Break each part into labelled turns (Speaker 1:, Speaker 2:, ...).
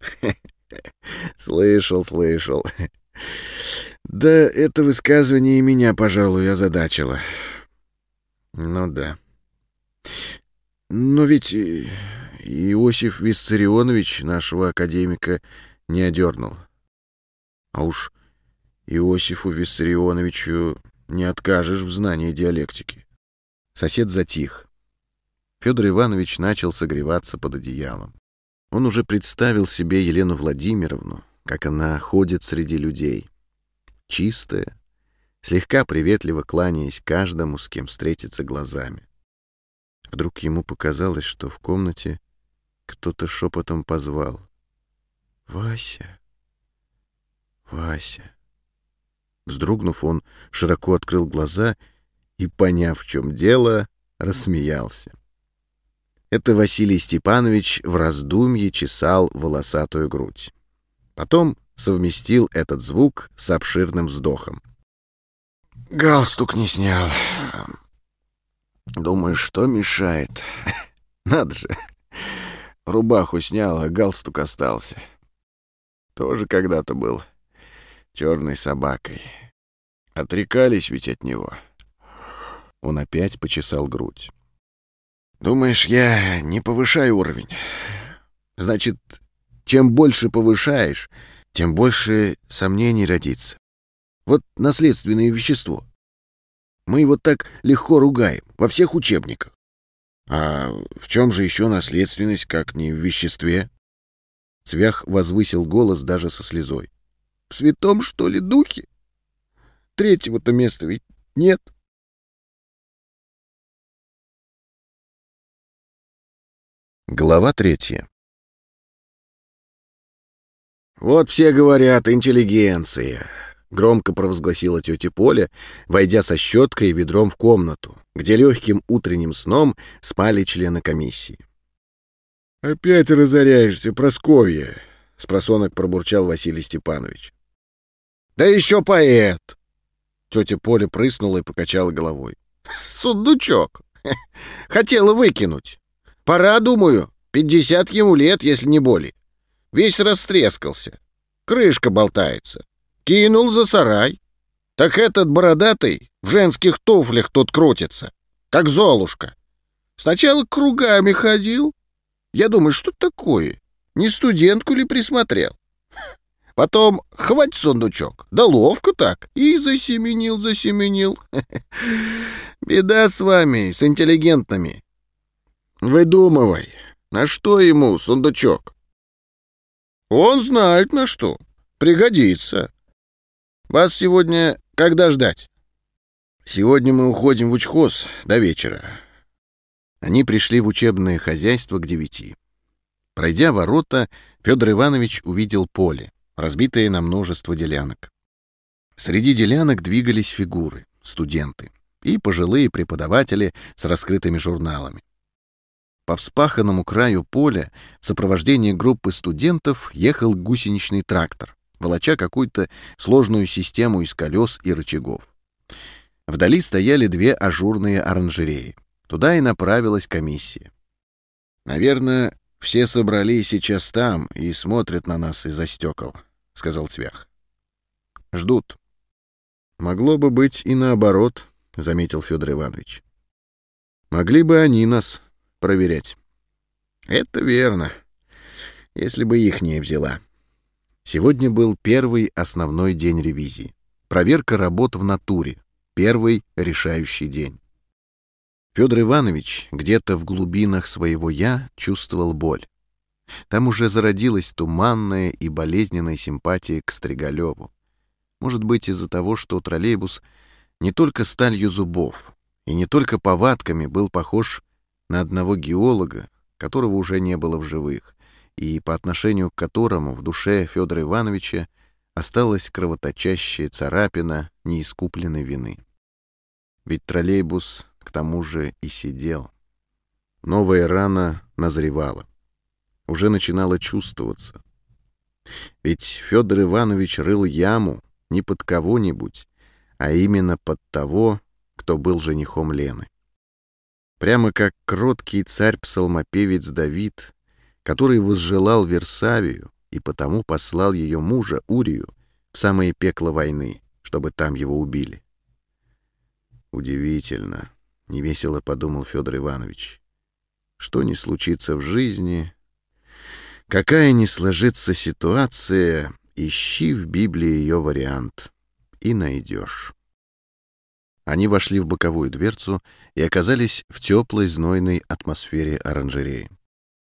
Speaker 1: Слышал, слышал. Да это высказывание и меня, пожалуй, озадачило. Ну да. Но ведь Иосиф Виссарионович нашего академика не одернул. А уж Иосифу Виссарионовичу не откажешь в знании диалектики. Сосед затих. Федор Иванович начал согреваться под одеялом. Он уже представил себе Елену Владимировну, как она ходит среди людей. Чистая, слегка приветливо кланяясь каждому, с кем встретится глазами. Вдруг ему показалось, что в комнате кто-то шепотом позвал. «Вася! Вася!» Вздрогнув, он широко открыл глаза и, поняв, в чем дело, рассмеялся. Это Василий Степанович в раздумье чесал волосатую грудь. Потом совместил этот звук с обширным вздохом. «Галстук не снял. Думаю, что мешает? Надо же. Рубаху снял, а галстук остался. Тоже когда-то был черной собакой. Отрекались ведь от него». Он опять почесал грудь. Думаешь, я не повышаю уровень? Значит, чем больше повышаешь, тем больше сомнений родится. Вот наследственное вещество. Мы его так легко ругаем во всех учебниках. А в чем же еще наследственность, как не в веществе? Цвях возвысил голос даже со слезой. В святом, что ли, духе? Третьего-то места ведь нет. — Глава третья. «Вот все говорят, интеллигенция», — громко провозгласила тетя Поля, войдя со щеткой и ведром в комнату, где легким утренним сном спали члены комиссии. «Опять разоряешься, Просковья», — спросонок пробурчал Василий Степанович. «Да еще поэт!» Тетя Поля прыснула и покачала головой. «Сундучок! Хотела выкинуть!» Пора, думаю. Пятьдесят ему лет, если не более. Весь растрескался. Крышка болтается. Кинул за сарай. Так этот бородатый в женских туфлях тут крутится, как Золушка. Сначала кругами ходил. Я думаю, что такое? Не студентку ли присмотрел? Потом хвать сундучок, да ловко так, и засеменил, засеменил. Беда с вами, с интеллигентными. Выдумывай, на что ему сундучок? Он знает на что. Пригодится. Вас сегодня когда ждать? Сегодня мы уходим в учхоз до вечера. Они пришли в учебное хозяйство к девяти. Пройдя ворота, Федор Иванович увидел поле, разбитое на множество делянок. Среди делянок двигались фигуры, студенты и пожилые преподаватели с раскрытыми журналами. По вспаханному краю поля в сопровождении группы студентов ехал гусеничный трактор, волоча какую-то сложную систему из колес и рычагов. Вдали стояли две ажурные оранжереи. Туда и направилась комиссия. «Наверное, все собрались сейчас там и смотрят на нас из-за стекол», — сказал Цвях. «Ждут». «Могло бы быть и наоборот», — заметил Федор Иванович. «Могли бы они нас проверять. Это верно. Если бы их не взяла. Сегодня был первый основной день ревизии. Проверка работ в натуре. Первый решающий день. Федор Иванович где-то в глубинах своего «я» чувствовал боль. Там уже зародилась туманная и болезненная симпатия к Стригалеву. Может быть, из-за того, что троллейбус не только сталью зубов и не только повадками был похож на одного геолога, которого уже не было в живых, и по отношению к которому в душе Федора Ивановича осталась кровоточащая царапина неискупленной вины. Ведь троллейбус к тому же и сидел. Новая рана назревала. Уже начинала чувствоваться. Ведь Федор Иванович рыл яму не под кого-нибудь, а именно под того, кто был женихом Лены. Прямо как кроткий царь-псалмопевец Давид, который возжелал Версавию, и потому послал ее мужа, Урию, в самое пекло войны, чтобы там его убили. Удивительно, — невесело подумал Федор Иванович. Что не случится в жизни, какая не сложится ситуация, ищи в Библии ее вариант и найдешь. Они вошли в боковую дверцу и оказались в теплой знойной атмосфере оранжереи.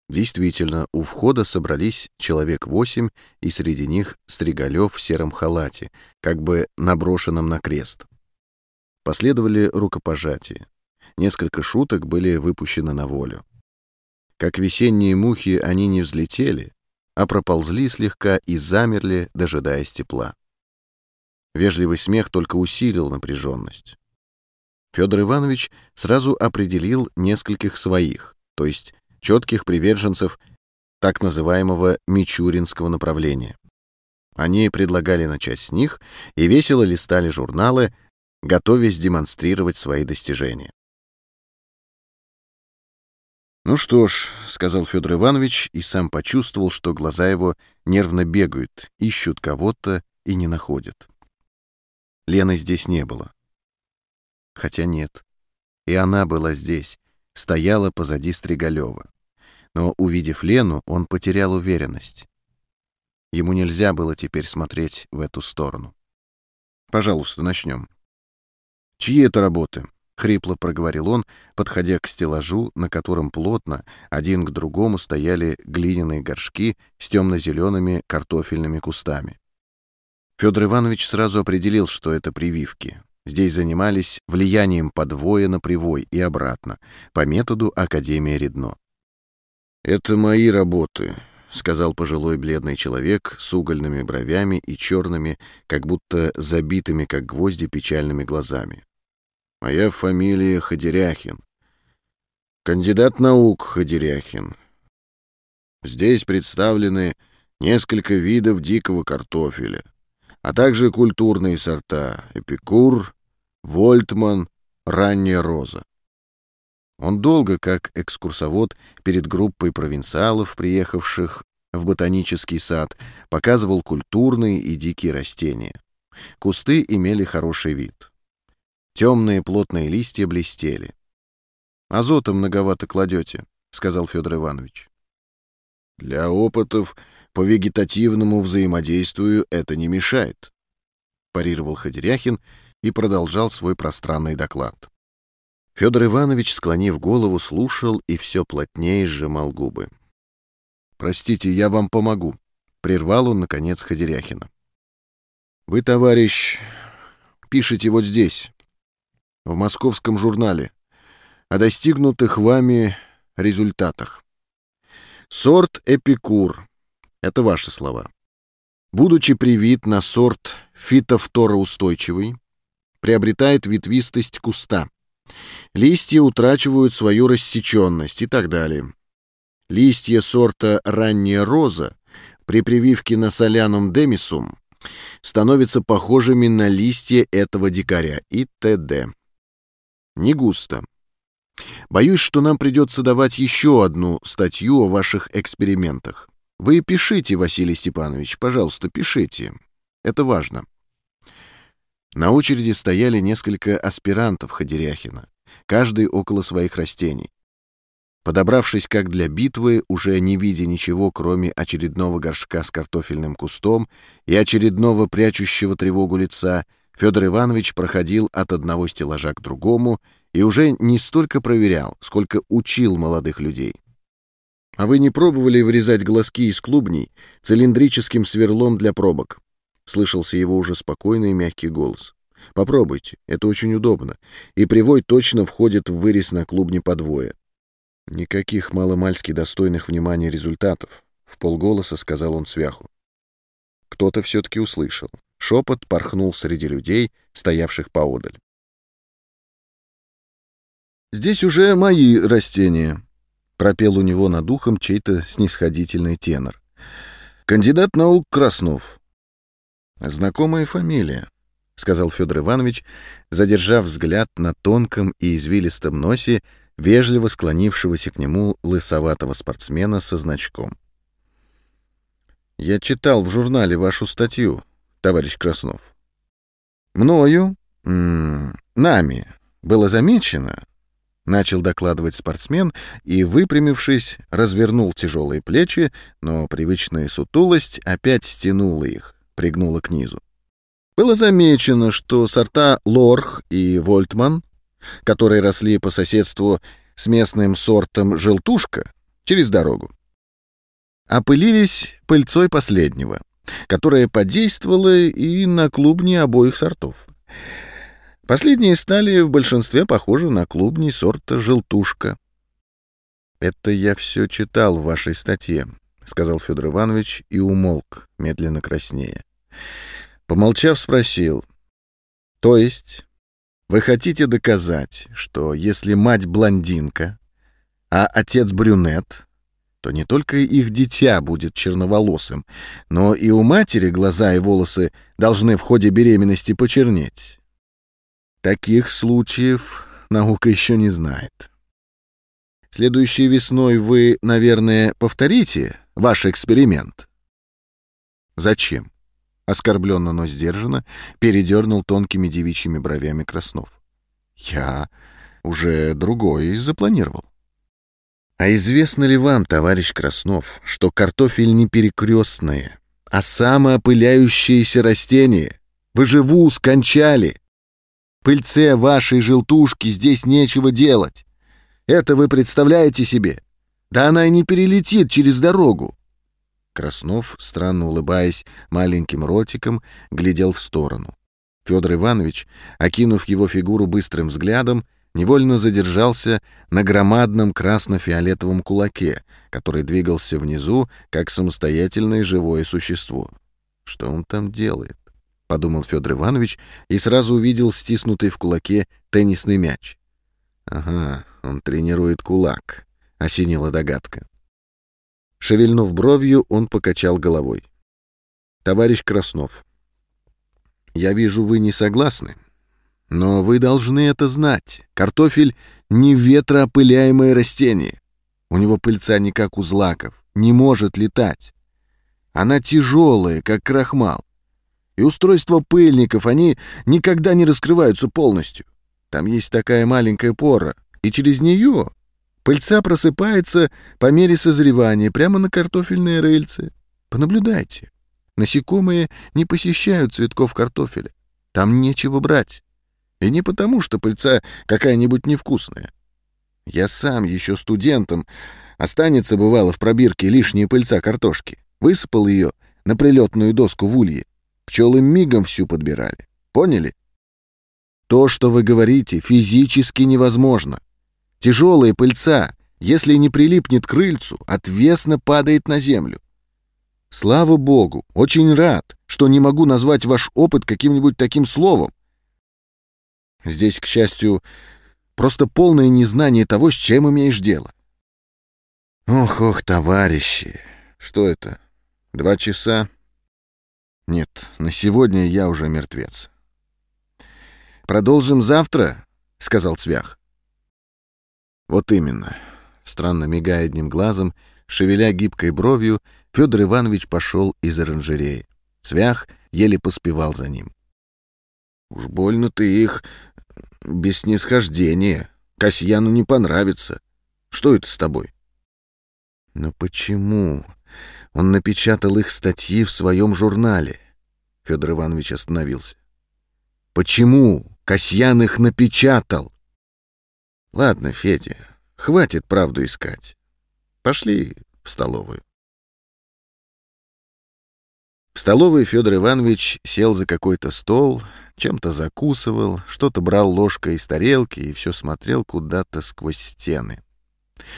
Speaker 1: Действительно, у входа собрались человек восемь, и среди них Стригалев в сером халате, как бы наброшенном на крест. Последовали рукопожатия. Несколько шуток были выпущены на волю. Как весенние мухи они не взлетели, а проползли слегка и замерли, дожидаясь тепла. Вежливый смех только усилил напряженность. Федор Иванович сразу определил нескольких своих, то есть четких приверженцев так называемого мичуринского направления. Они предлагали начать с них и весело листали журналы, готовясь демонстрировать свои достижения. «Ну что ж», — сказал Федор Иванович и сам почувствовал, что глаза его нервно бегают, ищут кого-то и не находят. Лены здесь не было. Хотя нет, и она была здесь, стояла позади Стригалева. Но, увидев Лену, он потерял уверенность. Ему нельзя было теперь смотреть в эту сторону. «Пожалуйста, начнем». «Чьи это работы?» — хрипло проговорил он, подходя к стеллажу, на котором плотно, один к другому стояли глиняные горшки с темно-зелеными картофельными кустами. Федор Иванович сразу определил, что это прививки. Здесь занимались влиянием подвоя на привой и обратно, по методу Академии Редно. «Это мои работы», — сказал пожилой бледный человек с угольными бровями и черными, как будто забитыми, как гвозди, печальными глазами. «Моя фамилия Ходеряхин. Кандидат наук Ходеряхин. Здесь представлены несколько видов дикого картофеля а также культурные сорта Эпикур, Вольтман, Ранняя роза. Он долго, как экскурсовод перед группой провинциалов, приехавших в ботанический сад, показывал культурные и дикие растения. Кусты имели хороший вид. Темные плотные листья блестели. «Азота многовато кладете», — сказал Федор Иванович. «Для опытов по вегетативному взаимодействию это не мешает», — парировал Ходеряхин и продолжал свой пространный доклад. Федор Иванович, склонив голову, слушал и все плотнее сжимал губы. «Простите, я вам помогу», — прервал он, наконец, Ходеряхина. «Вы, товарищ, пишете вот здесь, в московском журнале, о достигнутых вами результатах. Сорт «Эпикур» Это ваши слова. Будучи привит на сорт фитофтороустойчивый, приобретает ветвистость куста. Листья утрачивают свою рассеченность и так далее. Листья сорта ранняя роза при прививке на солянум демисум становятся похожими на листья этого дикаря и т.д. Не густо. Боюсь, что нам придется давать еще одну статью о ваших экспериментах. Вы пишите, Василий Степанович, пожалуйста, пишите. Это важно. На очереди стояли несколько аспирантов Ходеряхина, каждый около своих растений. Подобравшись как для битвы, уже не видя ничего, кроме очередного горшка с картофельным кустом и очередного прячущего тревогу лица, Федор Иванович проходил от одного стеллажа к другому и уже не столько проверял, сколько учил молодых людей. А вы не пробовали вырезать глазки из клубней цилиндрическим сверлом для пробок? Слышался его уже спокойный и мягкий голос. Попробуйте, это очень удобно. И привой точно входит в вырез на клубне подвое. Никаких маломальски достойных внимания результатов, в полголоса сказал он свяху. Кто-то все-таки услышал. Шепот порхнул среди людей, стоявших поодаль. «Здесь уже мои растения», пропел у него над ухом чей-то снисходительный тенор. «Кандидат наук Краснов». «Знакомая фамилия», — сказал Федор Иванович, задержав взгляд на тонком и извилистом носе вежливо склонившегося к нему лысоватого спортсмена со значком. Я читал в журнале вашу статью, товарищ Краснов. Мною, нами, было замечено, начал докладывать спортсмен и, выпрямившись, развернул тяжелые плечи, но привычная сутулость опять стянула их, пригнула к низу. Было замечено, что сорта Лорх и Вольтман, которые росли по соседству с местным сортом желтушка через дорогу, опылились пыльцой последнего, которая подействовала и на клубни обоих сортов. Последние стали в большинстве похожи на клубни сорта желтушка. «Это я все читал в вашей статье», — сказал Федор Иванович и умолк, медленно краснея. Помолчав, спросил. «То есть вы хотите доказать, что если мать блондинка, а отец брюнет, то не только их дитя будет черноволосым, но и у матери глаза и волосы должны в ходе беременности почернеть?» Таких случаев наука еще не знает. Следующей весной вы, наверное, повторите ваш эксперимент. Зачем? Оскорбленно, но сдержанно передернул тонкими девичьими бровями Краснов. Я уже другой запланировал. А известно ли вам, товарищ Краснов, что картофель не перекрестное, а самоопыляющееся растение? Вы же вуз кончали. Пыльце вашей желтушки здесь нечего делать. Это вы представляете себе? Да она и не перелетит через дорогу. Краснов, странно улыбаясь маленьким ротиком, глядел в сторону. Федор Иванович, окинув его фигуру быстрым взглядом, невольно задержался на громадном красно-фиолетовом кулаке, который двигался внизу, как самостоятельное живое существо. Что он там делает? Подумал Федор Иванович и сразу увидел стиснутый в кулаке теннисный мяч. Ага, он тренирует кулак, осенила догадка. Шевельнув бровью, он покачал головой. Товарищ Краснов, я вижу, вы не согласны, но вы должны это знать. Картофель — не ветроопыляемое растение. У него пыльца не как у злаков, не может летать. Она тяжелая, как крахмал и устройство пыльников, они никогда не раскрываются полностью. Там есть такая маленькая пора, и через нее пыльца просыпается по мере созревания прямо на картофельные рыльцы. Понаблюдайте. Насекомые не посещают цветков картофеля. Там нечего брать. И не потому, что пыльца какая-нибудь невкусная. Я сам еще студентом останется, бывало, в пробирке лишняя пыльца картошки. Высыпал ее на прилетную доску в улье. Пчелы мигом всю подбирали. Поняли? То, что вы говорите, физически невозможно. Тяжелая пыльца, если не прилипнет к крыльцу, отвесно падает на землю. Слава богу, очень рад, что не могу назвать ваш опыт каким-нибудь таким словом. Здесь, к счастью, просто полное незнание того, с чем имеешь дело. Ох-ох, товарищи, что это? Два часа? Нет, на сегодня я уже мертвец. «Продолжим завтра», — сказал Цвях. «Вот именно». Странно мигая одним глазом, шевеля гибкой бровью, Федор Иванович пошел из оранжереи. Цвях еле поспевал за ним. «Уж больно ты их без снисхождения. Касьяну не понравится. Что это с тобой?» «Но почему?» Он напечатал их статьи в своем журнале. Федор Иванович остановился. Почему Касьян их напечатал? Ладно, Федя, хватит правду искать. Пошли в столовую. В столовой Федор Иванович сел за какой-то стол, чем-то закусывал, что-то брал ложкой из тарелки и все смотрел куда-то сквозь стены.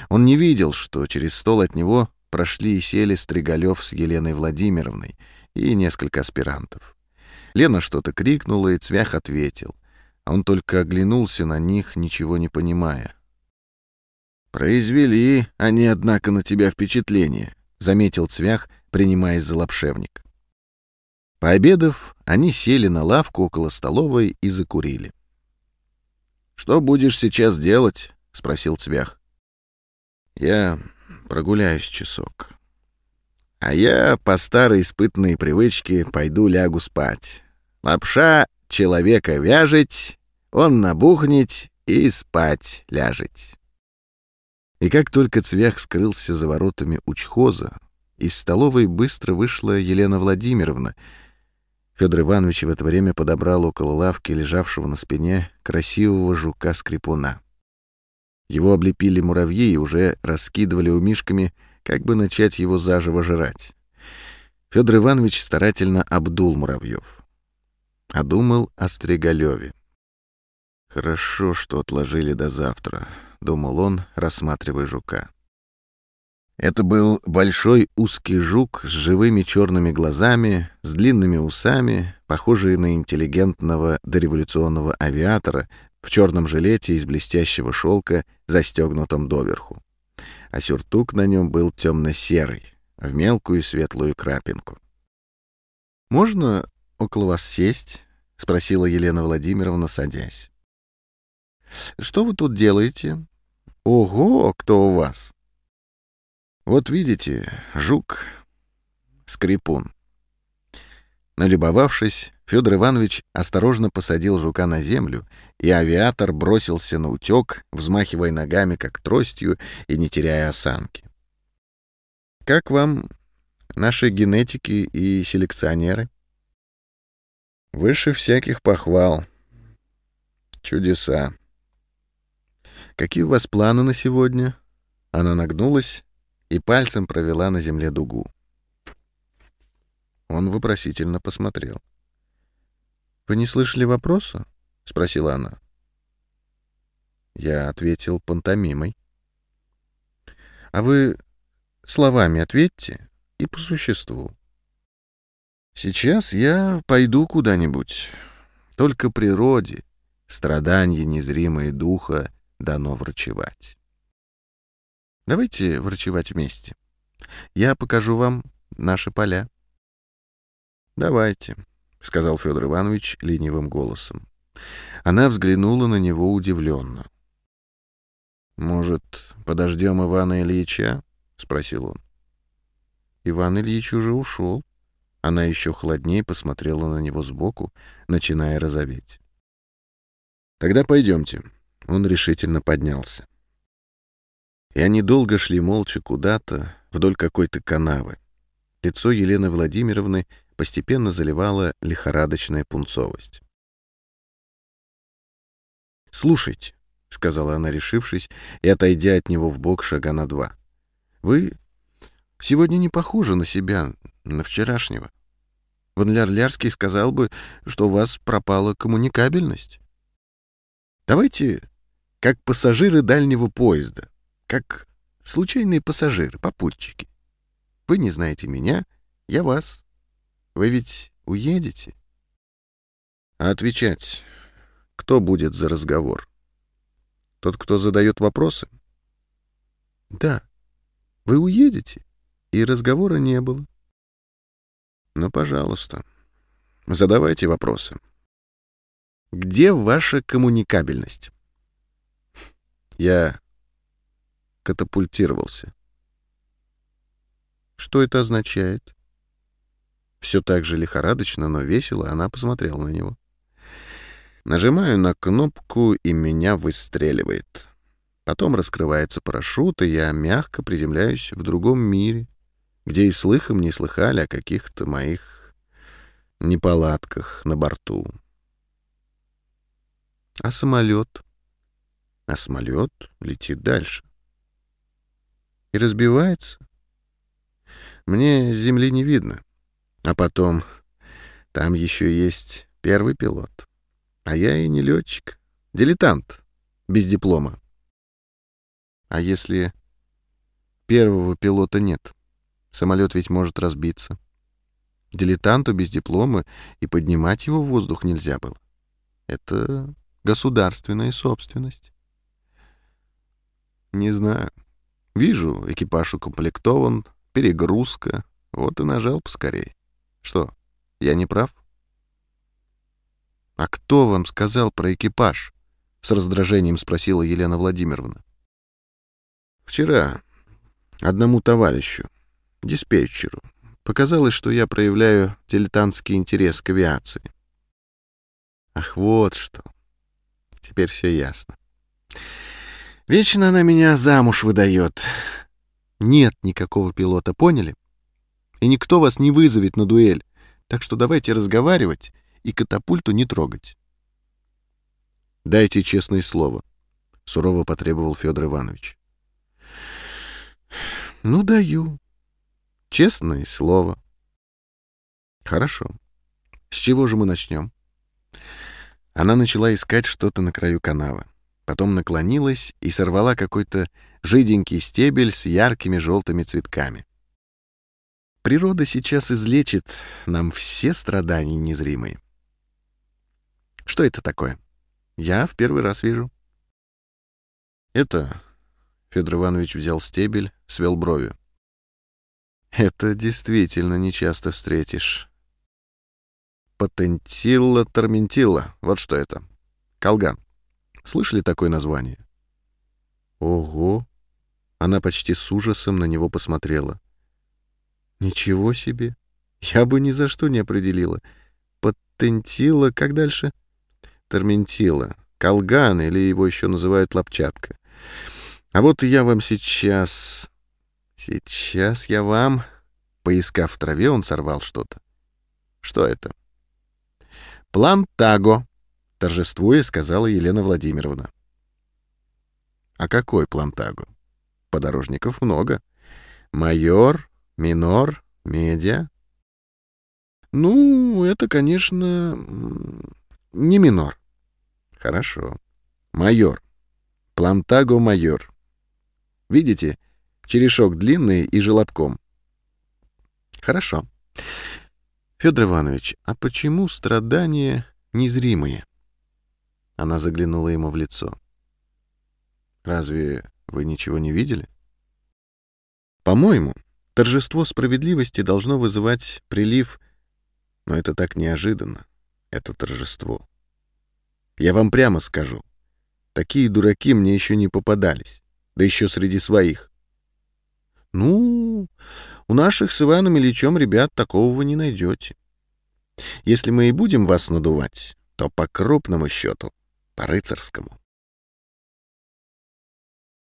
Speaker 1: Он не видел, что через стол от него прошли и сели Стригалев с Еленой Владимировной и несколько аспирантов. Лена что-то крикнула, и Цвях ответил. А он только оглянулся на них, ничего не понимая. «Произвели они, однако, на тебя впечатление», — заметил Цвях, принимаясь за лапшевник. Пообедав, они сели на лавку около столовой и закурили. «Что будешь сейчас делать?» — спросил Цвях. «Я прогуляюсь часок. А я по старой испытанной привычке пойду лягу спать. Лапша человека вяжет, он набухнет и спать ляжет. И как только Цвях скрылся за воротами учхоза, из столовой быстро вышла Елена Владимировна. Федор Иванович в это время подобрал около лавки, лежавшего на спине, красивого жука-скрипуна. Его облепили муравьи и уже раскидывали умишками, как бы начать его заживо жрать. Федор Иванович старательно обдул муравьев. А думал о Стригалеве. «Хорошо, что отложили до завтра», — думал он, рассматривая жука. Это был большой узкий жук с живыми черными глазами, с длинными усами, похожий на интеллигентного дореволюционного авиатора в черном жилете из блестящего шелка, застегнутом доверху. А сюртук на нем был темно-серый, в мелкую светлую крапинку. «Можно около вас сесть?» — спросила Елена Владимировна, садясь. «Что вы тут делаете? Ого, кто у вас?» «Вот видите, жук, скрипун». Налюбовавшись, Федор Иванович осторожно посадил жука на землю, и авиатор бросился на утек, взмахивая ногами, как тростью, и не теряя осанки. «Как вам наши генетики и селекционеры?» «Выше всяких похвал. Чудеса. Какие у вас планы на сегодня?» Она нагнулась и пальцем провела на земле дугу. Он вопросительно посмотрел. «Вы не слышали вопроса?» — спросила она. Я ответил пантомимой. «А вы словами ответьте и по существу. Сейчас я пойду куда-нибудь. Только природе, страдания незримые духа дано врачевать. Давайте врачевать вместе. Я покажу вам наши поля. Давайте, — сказал Федор Иванович ленивым голосом. Она взглянула на него удивленно. «Может, подождем Ивана Ильича?» — спросил он. Иван Ильич уже ушел. Она еще холоднее посмотрела на него сбоку, начиная розоветь. «Тогда пойдемте». Он решительно поднялся. И они долго шли молча куда-то, вдоль какой-то канавы. Лицо Елены Владимировны постепенно заливала лихорадочная пунцовость. «Слушайте», — сказала она, решившись, и отойдя от него в бок шага на два, — «вы сегодня не похожи на себя, на вчерашнего. Ванляр-Лярский сказал бы, что у вас пропала коммуникабельность. Давайте как пассажиры дальнего поезда как случайные пассажиры, попутчики. Вы не знаете меня, я вас. Вы ведь уедете? А отвечать кто будет за разговор? Тот, кто задает вопросы? Да. Вы уедете, и разговора не было. Ну, пожалуйста, задавайте вопросы. Где ваша коммуникабельность? Я катапультировался. Что это означает? Все так же лихорадочно, но весело она посмотрела на него. Нажимаю на кнопку, и меня выстреливает. Потом раскрывается парашют, и я мягко приземляюсь в другом мире, где и слыхом не слыхали о каких-то моих неполадках на борту. А самолет? А самолет летит дальше и разбивается. Мне земли не видно. А потом, там еще есть первый пилот. А я и не летчик, дилетант, без диплома. А если первого пилота нет? Самолет ведь может разбиться. Дилетанту без диплома и поднимать его в воздух нельзя было. Это государственная собственность. Не знаю. Вижу, экипаж укомплектован, перегрузка. Вот и нажал поскорей. Что, я не прав? «А кто вам сказал про экипаж?» — с раздражением спросила Елена Владимировна. «Вчера одному товарищу, диспетчеру, Показалось, что я проявляю дилетантский интерес к авиации. Ах, вот что. Теперь все ясно. Вечно она меня замуж выдает. Нет никакого пилота, поняли? И никто вас не вызовет на дуэль. Так что давайте разговаривать и катапульту не трогать. Дайте честное слово, — сурово потребовал Федор Иванович. Ну, даю. Честное слово. Хорошо. С чего же мы начнем? Она начала искать что-то на краю канавы. Потом наклонилась и сорвала какой-то жиденький стебель с яркими желтыми цветками. Природа сейчас излечит нам все страдания незримые. Что это такое? Я в первый раз вижу. Это... Федор Иванович взял стебель, свел брови. Это действительно нечасто встретишь. Патентилла торментилла. Вот что это. Колган. Слышали такое название? Ого! Она почти с ужасом на него посмотрела. Ничего себе! Я бы ни за что не определила. Патентила, как дальше? Торментила. Колган, или его еще называют лапчатка. А вот я вам сейчас... Сейчас я вам... Поискав в траве, он сорвал что-то. Что это? Плантаго, торжествуя, сказала Елена Владимировна. А какой плантаго? Подорожников много. Майор, минор, медиа. Ну, это, конечно, не минор. Хорошо. Майор. Плантаго майор. Видите, черешок длинный и желобком. Хорошо. Федор Иванович, а почему страдания незримые? Она заглянула ему в лицо. Разве вы ничего не видели? По-моему, торжество справедливости должно вызывать прилив, но это так неожиданно, это торжество. Я вам прямо скажу, такие дураки мне еще не попадались, да еще среди своих. Ну, у наших с Иваном Ильичем ребят такого вы не найдете. Если мы и будем вас надувать, то по крупному счету, по-рыцарскому.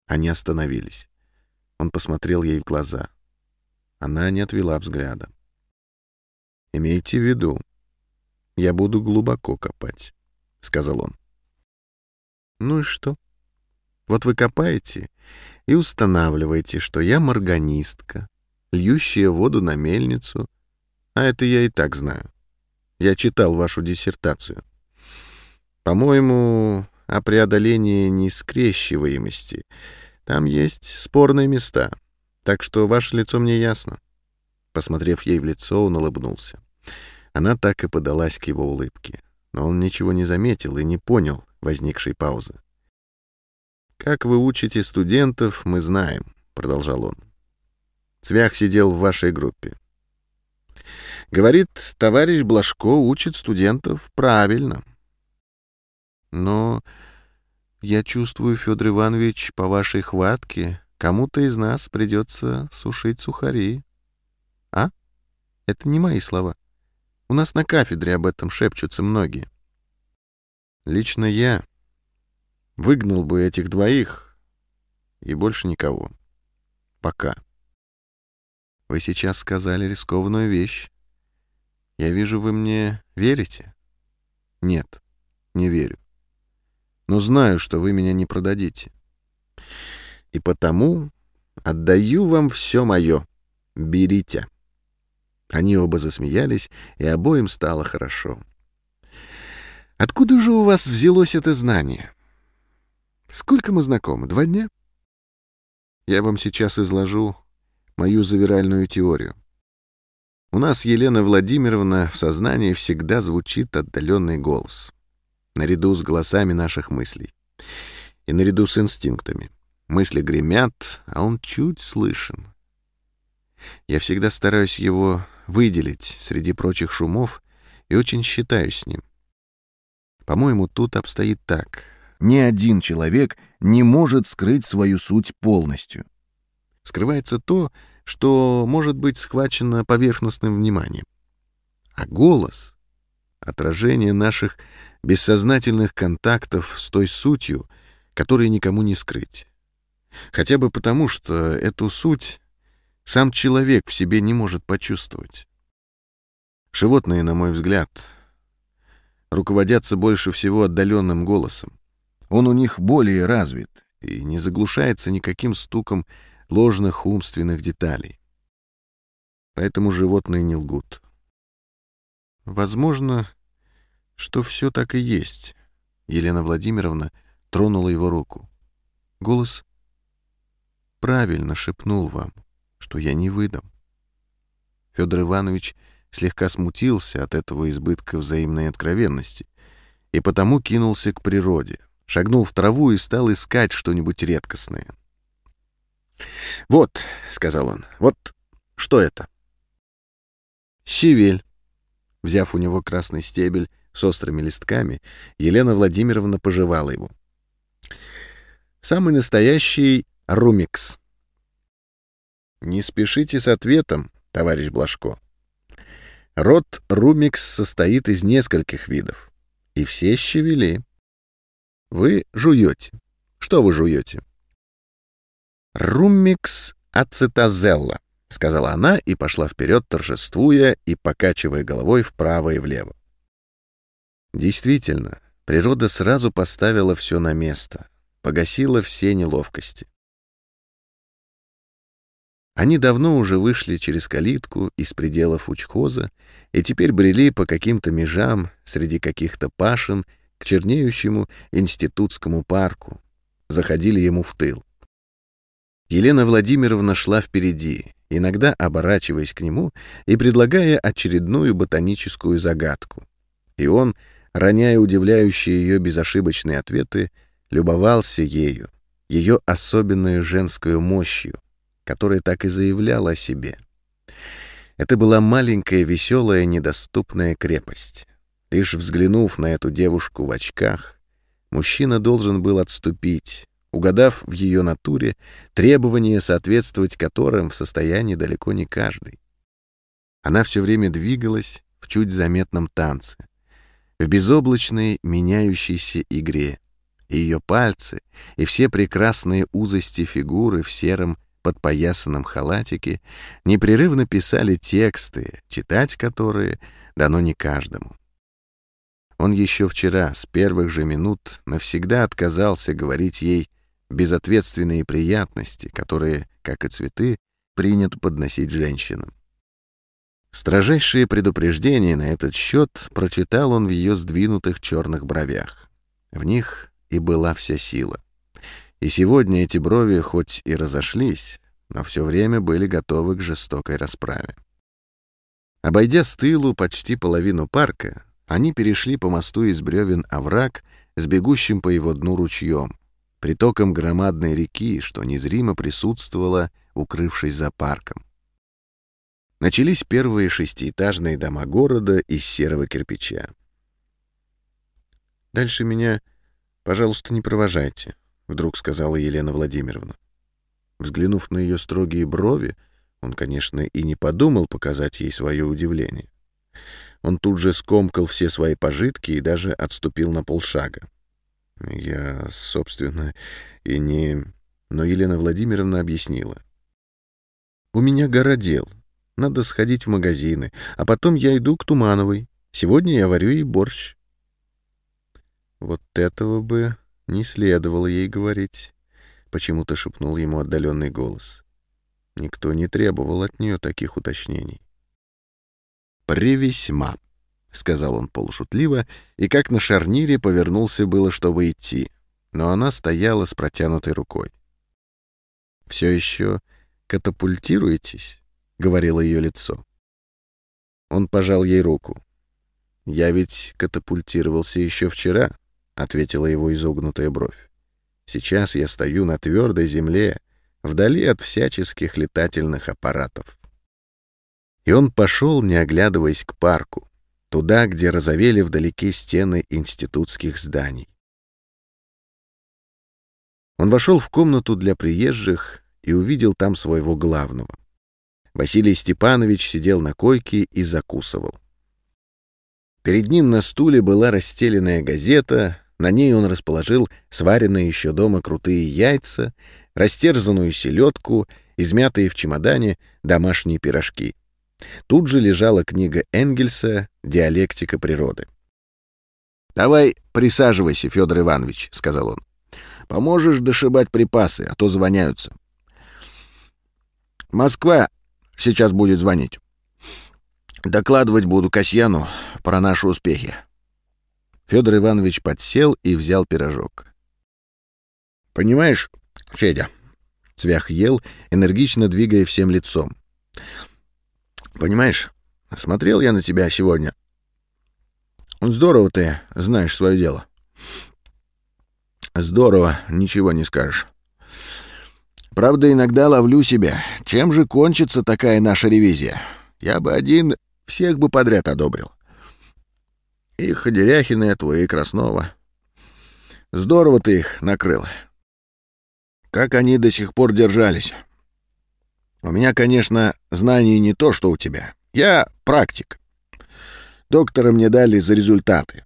Speaker 1: Они остановились. Он посмотрел ей в глаза. Она не отвела взгляда. «Имейте в виду, я буду глубоко копать», — сказал он. «Ну и что? Вот вы копаете и устанавливаете, что я морганистка, льющая воду на мельницу, а это я и так знаю. Я читал вашу диссертацию. По-моему, о преодолении нескрещиваемости. Там есть спорные места, так что ваше лицо мне ясно». Посмотрев ей в лицо, он улыбнулся. Она так и подалась к его улыбке, но он ничего не заметил и не понял возникшей паузы. «Как вы учите студентов, мы знаем», — продолжал он. «Цвях сидел в вашей группе. Говорит, товарищ Блажко учит студентов правильно. Но я чувствую, Федор Иванович, по вашей хватке, кому-то из нас придется сушить сухари. А? Это не мои слова. У нас на кафедре об этом шепчутся многие. Лично я Выгнал бы этих двоих и больше никого. Пока. Вы сейчас сказали рискованную вещь. Я вижу, вы мне верите? Нет, не верю. Но знаю, что вы меня не продадите. И потому отдаю вам все мое. Берите. Они оба засмеялись, и обоим стало хорошо. Откуда же у вас взялось это знание? Сколько мы знакомы? Два дня? Я вам сейчас изложу мою завиральную теорию. У нас, Елена Владимировна, в сознании всегда звучит отдаленный голос. Наряду с голосами наших мыслей. И наряду с инстинктами. Мысли гремят, а он чуть слышен. Я всегда стараюсь его выделить среди прочих шумов и очень считаюсь с ним. По-моему, тут обстоит так. Ни один человек не может скрыть свою суть полностью. Скрывается то, что может быть схвачено поверхностным вниманием. А голос — отражение наших бессознательных контактов с той сутью, которой никому не скрыть. Хотя бы потому, что эту суть сам человек в себе не может почувствовать. Животные, на мой взгляд, руководятся больше всего отдаленным голосом. Он у них более развит и не заглушается никаким стуком ложных умственных деталей. Поэтому животные не лгут. Возможно, что все так и есть. Елена Владимировна тронула его руку. Голос правильно шепнул вам, что я не выдам. Федор Иванович слегка смутился от этого избытка взаимной откровенности и потому кинулся к природе, шагнул в траву и стал искать что-нибудь редкостное. «Вот», — сказал он, — «вот что это?» «Щавель». Взяв у него красный стебель с острыми листками, Елена Владимировна пожевала его. «Самый настоящий румикс». «Не спешите с ответом, товарищ Блажко. Род румикс состоит из нескольких видов, и все щавели. Вы жуете. Что вы жуете?» «Румикс ацетазелла», — сказала она и пошла вперед, торжествуя и покачивая головой вправо и влево. Действительно, природа сразу поставила все на место, погасила все неловкости. Они давно уже вышли через калитку из пределов учхоза и теперь брели по каким-то межам среди каких-то пашин к чернеющему институтскому парку, заходили ему в тыл. Елена Владимировна шла впереди, иногда оборачиваясь к нему и предлагая очередную ботаническую загадку. И он, роняя удивляющие ее безошибочные ответы, любовался ею, ее особенную женскую мощью, которая так и заявляла о себе. Это была маленькая, веселая, недоступная крепость. Лишь взглянув на эту девушку в очках, мужчина должен был отступить, угадав в ее натуре требования, соответствовать которым в состоянии далеко не каждый. Она все время двигалась в чуть заметном танце, в безоблачной меняющейся игре, и ее пальцы и все прекрасные узости фигуры в сером подпоясанном халатике непрерывно писали тексты, читать которые дано не каждому. Он еще вчера, с первых же минут, навсегда отказался говорить ей безответственные приятности, которые, как и цветы, принято подносить женщинам. Строжайшие предупреждения на этот счет прочитал он в ее сдвинутых черных бровях. В них и была вся сила. И сегодня эти брови хоть и разошлись, но все время были готовы к жестокой расправе. Обойдя с тылу почти половину парка, они перешли по мосту из бревен овраг с бегущим по его дну ручьем, притоком громадной реки, что незримо присутствовало, укрывшись за парком. Начались первые шестиэтажные дома города из серого кирпича. «Дальше меня, пожалуйста, не провожайте», — вдруг сказала Елена Владимировна. Взглянув на ее строгие брови, он, конечно, и не подумал показать ей свое удивление. Он тут же скомкал все свои пожитки и даже отступил на полшага. Я, собственно, и не... Но Елена Владимировна объяснила. «У меня гора дел. Надо сходить в магазины, а потом я иду к Тумановой. Сегодня я варю ей борщ». Вот этого бы не следовало ей говорить, — почему-то шепнул ему отдаленный голос. Никто не требовал от нее таких уточнений. «Превесьма», — сказал он полушутливо, и как на шарнире повернулся было, чтобы идти, но она стояла с протянутой рукой. «Все еще катапультируетесь?» — говорило ее лицо. Он пожал ей руку. «Я ведь катапультировался еще вчера», — ответила его изогнутая бровь. «Сейчас я стою на твердой земле, вдали от всяческих летательных аппаратов». И он пошел, не оглядываясь к парку, туда, где разовели вдалеке стены институтских зданий. Он вошел в комнату для приезжих и увидел там своего главного. Василий Степанович сидел на койке и закусывал. Перед ним на стуле была расстеленная газета, на ней он расположил сваренные еще дома крутые яйца, растерзанную селедку, измятые в чемодане домашние пирожки. Тут же лежала книга Энгельса «Диалектика природы». «Давай присаживайся, Федор Иванович», — сказал он. «Поможешь дошибать припасы, а то звоняются». «Москва сейчас будет звонить. Докладывать буду Касьяну про наши успехи». Федор Иванович подсел и взял пирожок. «Понимаешь, Федя...» — Цвях ел, энергично двигая всем лицом. «Понимаешь, смотрел я на тебя сегодня. Здорово ты знаешь свое дело». «Здорово, ничего не скажешь. Правда, иногда ловлю себя. Чем же кончится такая наша ревизия? Я бы один всех бы подряд одобрил. И Ходеряхина этого, и Краснова. Здорово ты их накрыл. Как они до сих пор держались. У меня, конечно, знаний не то, что у тебя. Я практик. Доктора мне дали за результаты.